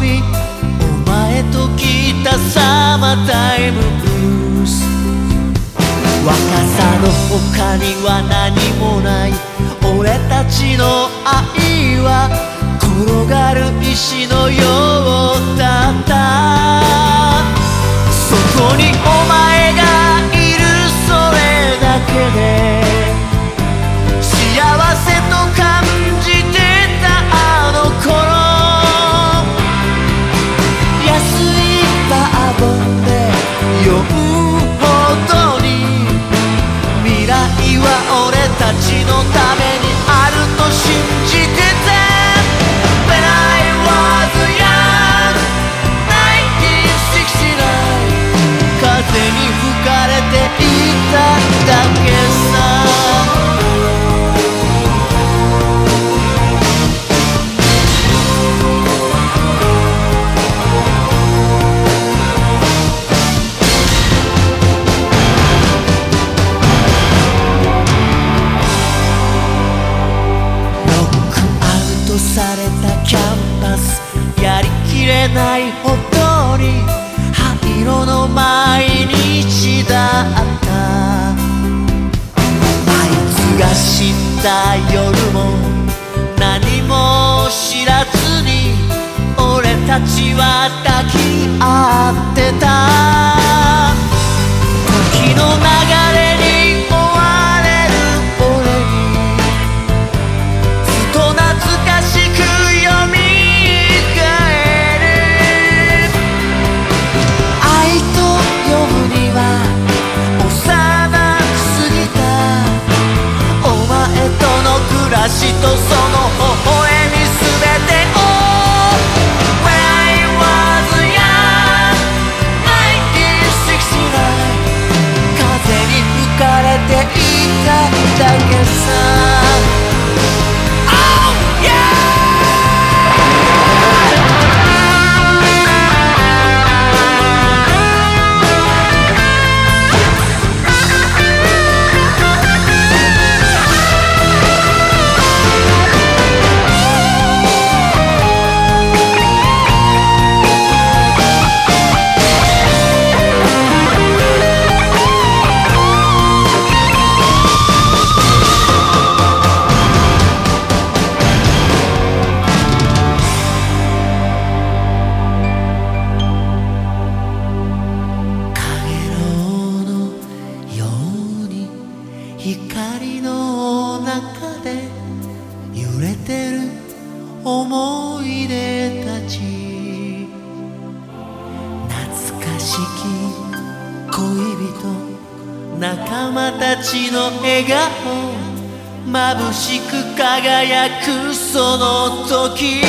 びお前と来たサマータイムブルース。若さの他には何もない。俺たちの愛はちのためた夜も何も知らずに俺たちは抱き合ってた。足とその微笑み全てを When I was young 1969風に吹かれていただけさいでたち。懐かしき恋人仲間たちの笑顔。眩しく輝くその時。